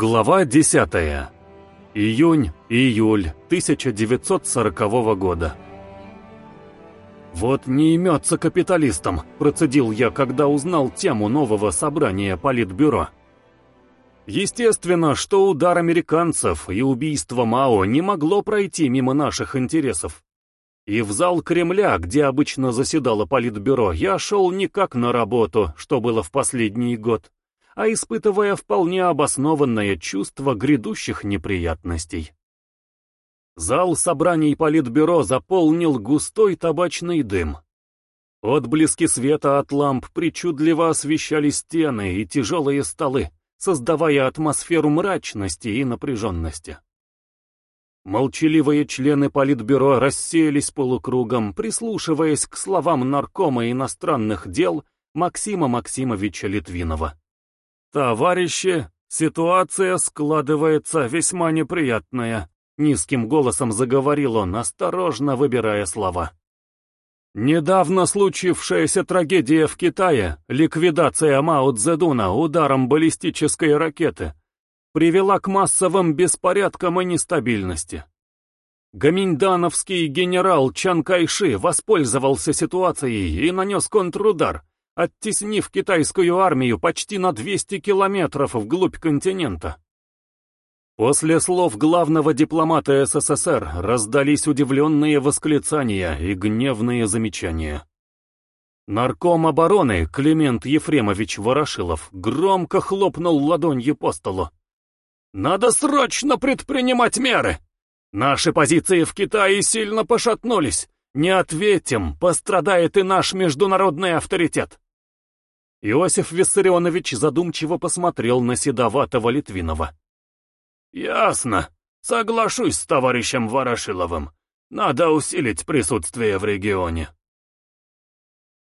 Глава 10. Июнь-июль 1940 года. «Вот не имется капиталистам», — процедил я, когда узнал тему нового собрания Политбюро. Естественно, что удар американцев и убийство Мао не могло пройти мимо наших интересов. И в зал Кремля, где обычно заседало Политбюро, я шел не как на работу, что было в последний год а испытывая вполне обоснованное чувство грядущих неприятностей. Зал собраний Политбюро заполнил густой табачный дым. Отблески света от ламп причудливо освещали стены и тяжелые столы, создавая атмосферу мрачности и напряженности. Молчаливые члены Политбюро расселись полукругом, прислушиваясь к словам наркома иностранных дел Максима Максимовича Литвинова. «Товарищи, ситуация складывается весьма неприятная», — низким голосом заговорил он, осторожно выбирая слова. Недавно случившаяся трагедия в Китае, ликвидация Мао Цзэдуна ударом баллистической ракеты, привела к массовым беспорядкам и нестабильности. Гаминьдановский генерал Чан Кайши воспользовался ситуацией и нанес контрудар, оттеснив китайскую армию почти на 200 километров вглубь континента. После слов главного дипломата СССР раздались удивленные восклицания и гневные замечания. Нарком обороны Климент Ефремович Ворошилов громко хлопнул ладонью по столу. «Надо срочно предпринимать меры! Наши позиции в Китае сильно пошатнулись. Не ответим, пострадает и наш международный авторитет. Иосиф Виссарионович задумчиво посмотрел на седоватого Литвинова. «Ясно. Соглашусь с товарищем Ворошиловым. Надо усилить присутствие в регионе».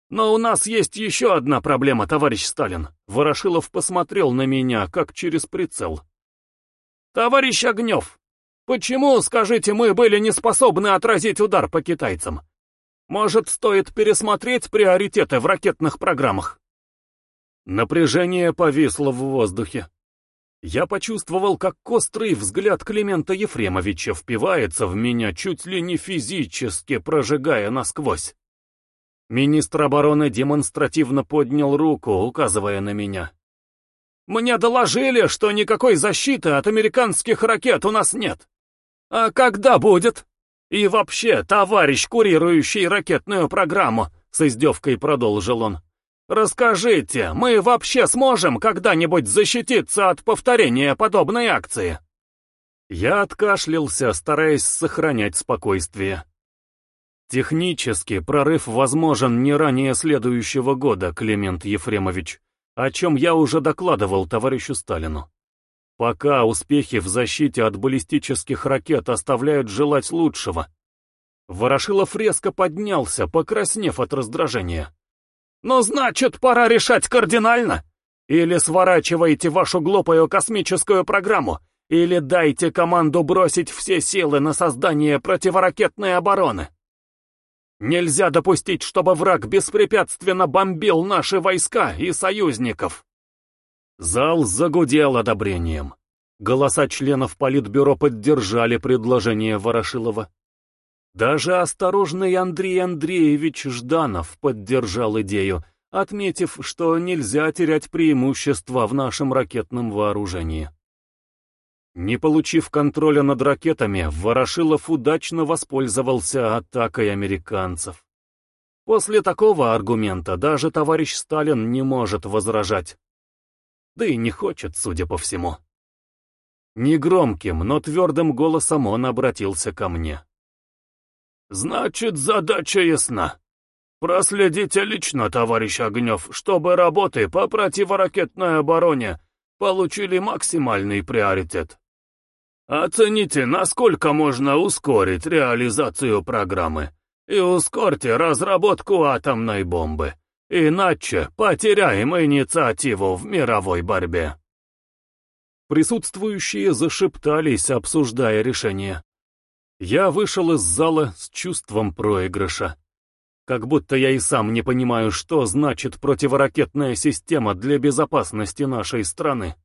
«Но у нас есть еще одна проблема, товарищ Сталин». Ворошилов посмотрел на меня, как через прицел. «Товарищ Огнев, почему, скажите, мы были не способны отразить удар по китайцам? Может, стоит пересмотреть приоритеты в ракетных программах?» Напряжение повисло в воздухе. Я почувствовал, как острый взгляд Климента Ефремовича впивается в меня чуть ли не физически, прожигая насквозь. Министр обороны демонстративно поднял руку, указывая на меня. «Мне доложили, что никакой защиты от американских ракет у нас нет. А когда будет? И вообще, товарищ, курирующий ракетную программу», — с издевкой продолжил он, Расскажите, мы вообще сможем когда-нибудь защититься от повторения подобной акции?» Я откашлялся, стараясь сохранять спокойствие. Технически прорыв возможен не ранее следующего года, Климент Ефремович, о чем я уже докладывал товарищу Сталину. Пока успехи в защите от баллистических ракет оставляют желать лучшего. Ворошилов резко поднялся, покраснев от раздражения. Ну, значит, пора решать кардинально. Или сворачивайте вашу глупую космическую программу, или дайте команду бросить все силы на создание противоракетной обороны. Нельзя допустить, чтобы враг беспрепятственно бомбил наши войска и союзников. Зал загудел одобрением. Голоса членов Политбюро поддержали предложение Ворошилова. Даже осторожный Андрей Андреевич Жданов поддержал идею, отметив, что нельзя терять преимущество в нашем ракетном вооружении. Не получив контроля над ракетами, Ворошилов удачно воспользовался атакой американцев. После такого аргумента даже товарищ Сталин не может возражать. Да и не хочет, судя по всему. Негромким, но твердым голосом он обратился ко мне. «Значит, задача ясна. Проследите лично, товарищ Огнев, чтобы работы по противоракетной обороне получили максимальный приоритет. Оцените, насколько можно ускорить реализацию программы и ускорьте разработку атомной бомбы, иначе потеряем инициативу в мировой борьбе». Присутствующие зашептались, обсуждая решение. Я вышел из зала с чувством проигрыша. Как будто я и сам не понимаю, что значит противоракетная система для безопасности нашей страны.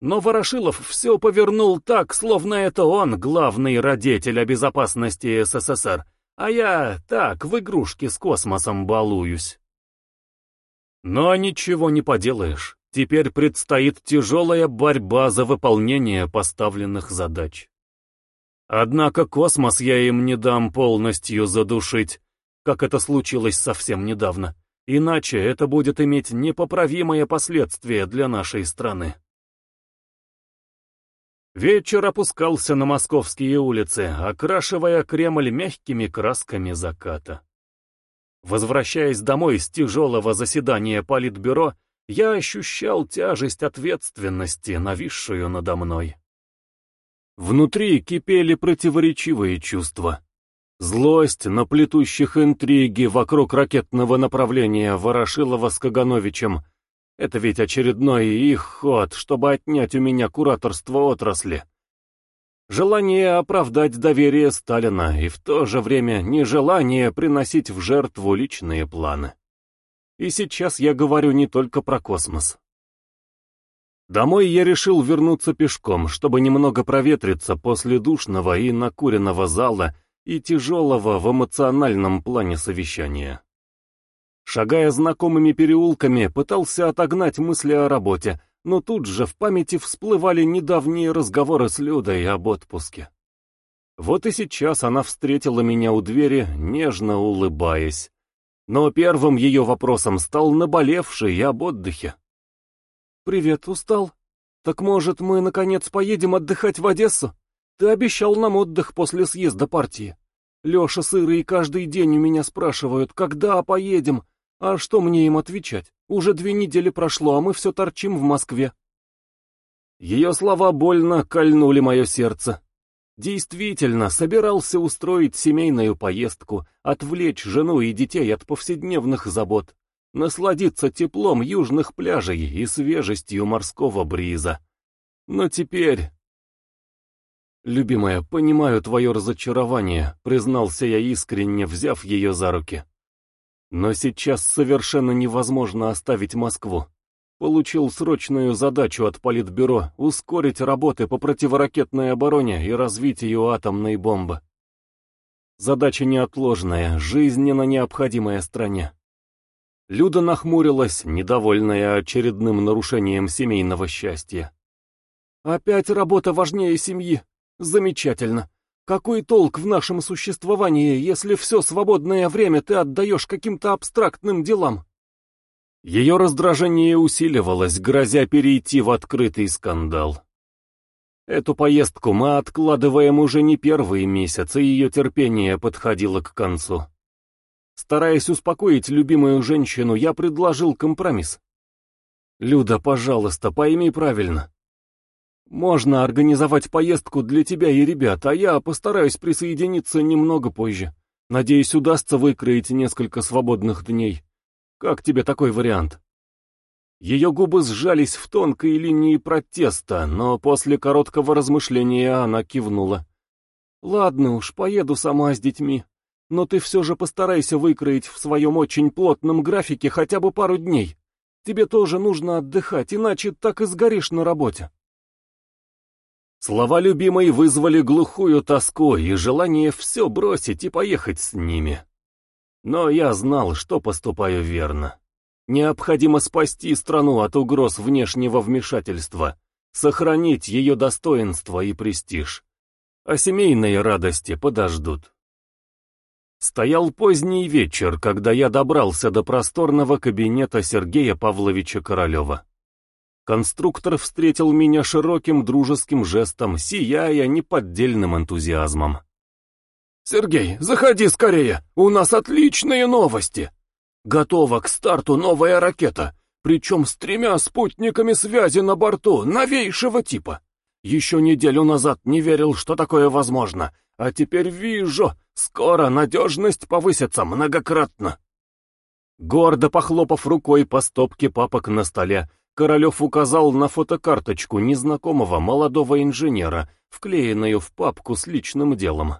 Но Ворошилов все повернул так, словно это он главный родитель о безопасности СССР, а я так в игрушки с космосом балуюсь. Но ничего не поделаешь. Теперь предстоит тяжелая борьба за выполнение поставленных задач. Однако космос я им не дам полностью задушить, как это случилось совсем недавно. Иначе это будет иметь непоправимые последствия для нашей страны. Вечер опускался на московские улицы, окрашивая Кремль мягкими красками заката. Возвращаясь домой с тяжелого заседания Политбюро, я ощущал тяжесть ответственности, нависшую надо мной. Внутри кипели противоречивые чувства. Злость на плетущих интриги вокруг ракетного направления Ворошилова с Кагановичем — это ведь очередной их ход, чтобы отнять у меня кураторство отрасли. Желание оправдать доверие Сталина и в то же время нежелание приносить в жертву личные планы. И сейчас я говорю не только про космос. Домой я решил вернуться пешком, чтобы немного проветриться после душного и накуренного зала и тяжелого в эмоциональном плане совещания. Шагая знакомыми переулками, пытался отогнать мысли о работе, но тут же в памяти всплывали недавние разговоры с Людой об отпуске. Вот и сейчас она встретила меня у двери, нежно улыбаясь. Но первым ее вопросом стал наболевший об отдыхе. «Привет, устал? Так может, мы, наконец, поедем отдыхать в Одессу? Ты обещал нам отдых после съезда партии. Леша с Ирой каждый день у меня спрашивают, когда поедем, а что мне им отвечать? Уже две недели прошло, а мы все торчим в Москве. Ее слова больно кольнули мое сердце. Действительно, собирался устроить семейную поездку, отвлечь жену и детей от повседневных забот, насладиться теплом южных пляжей и свежестью морского бриза. Но теперь... «Любимая, понимаю твое разочарование», — признался я искренне, взяв ее за руки. Но сейчас совершенно невозможно оставить Москву. Получил срочную задачу от Политбюро ускорить работы по противоракетной обороне и развитию атомной бомбы. Задача неотложная, жизненно необходимая стране. Люда нахмурилась, недовольная очередным нарушением семейного счастья. «Опять работа важнее семьи. Замечательно. Какой толк в нашем существовании, если все свободное время ты отдаешь каким-то абстрактным делам? Ее раздражение усиливалось, грозя перейти в открытый скандал. Эту поездку мы откладываем уже не первый месяц, и ее терпение подходило к концу. Стараясь успокоить любимую женщину, я предложил компромисс. «Люда, пожалуйста, пойми правильно. Можно организовать поездку для тебя и ребят, а я постараюсь присоединиться немного позже. Надеюсь, удастся выкроить несколько свободных дней. Как тебе такой вариант? Ее губы сжались в тонкой линии протеста, но после короткого размышления она кивнула. «Ладно уж, поеду сама с детьми, но ты все же постарайся выкроить в своем очень плотном графике хотя бы пару дней. Тебе тоже нужно отдыхать, иначе так и сгоришь на работе». Слова любимой вызвали глухую тоску и желание все бросить и поехать с ними. Но я знал, что поступаю верно. Необходимо спасти страну от угроз внешнего вмешательства, сохранить ее достоинство и престиж. А семейные радости подождут. Стоял поздний вечер, когда я добрался до просторного кабинета Сергея Павловича Королева. Конструктор встретил меня широким дружеским жестом, сияя неподдельным энтузиазмом. «Сергей, заходи скорее, у нас отличные новости! Готова к старту новая ракета, причем с тремя спутниками связи на борту, новейшего типа. Еще неделю назад не верил, что такое возможно, а теперь вижу, скоро надежность повысится многократно». Гордо похлопав рукой по стопке папок на столе, Королев указал на фотокарточку незнакомого молодого инженера, вклеенную в папку с личным делом.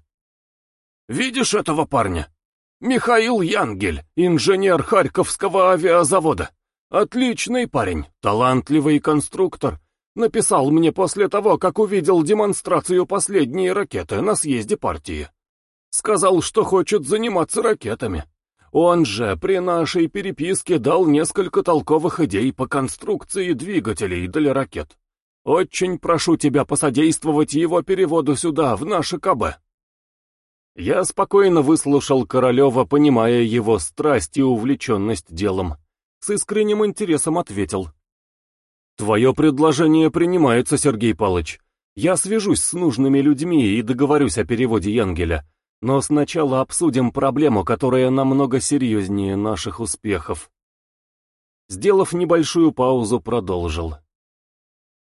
«Видишь этого парня? Михаил Янгель, инженер Харьковского авиазавода. Отличный парень, талантливый конструктор, Написал мне после того, как увидел демонстрацию последней ракеты на съезде партии. Сказал, что хочет заниматься ракетами. Он же при нашей переписке дал несколько толковых идей по конструкции двигателей для ракет. Очень прошу тебя посодействовать его переводу сюда, в наше КБ. Я спокойно выслушал Королева, понимая его страсть и увлеченность делом. С искренним интересом ответил. «Твое предложение принимается, Сергей Палыч. Я свяжусь с нужными людьми и договорюсь о переводе Янгеля. Но сначала обсудим проблему, которая намного серьезнее наших успехов». Сделав небольшую паузу, продолжил.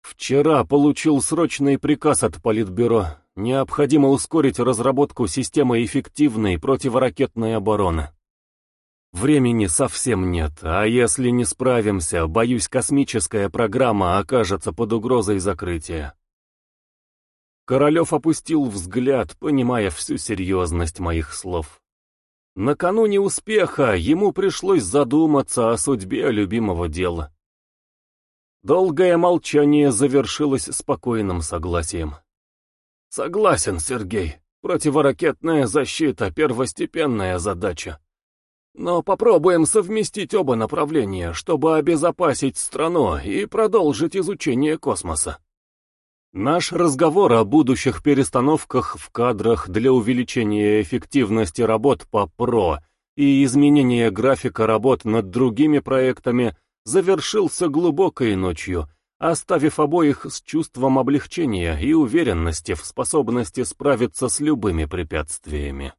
Вчера получил срочный приказ от Политбюро. Необходимо ускорить разработку системы эффективной противоракетной обороны. Времени совсем нет, а если не справимся, боюсь, космическая программа окажется под угрозой закрытия. Королев опустил взгляд, понимая всю серьезность моих слов. Накануне успеха ему пришлось задуматься о судьбе любимого дела. Долгое молчание завершилось спокойным согласием. «Согласен, Сергей. Противоракетная защита — первостепенная задача. Но попробуем совместить оба направления, чтобы обезопасить страну и продолжить изучение космоса. Наш разговор о будущих перестановках в кадрах для увеличения эффективности работ по ПРО и изменения графика работ над другими проектами — завершился глубокой ночью, оставив обоих с чувством облегчения и уверенности в способности справиться с любыми препятствиями.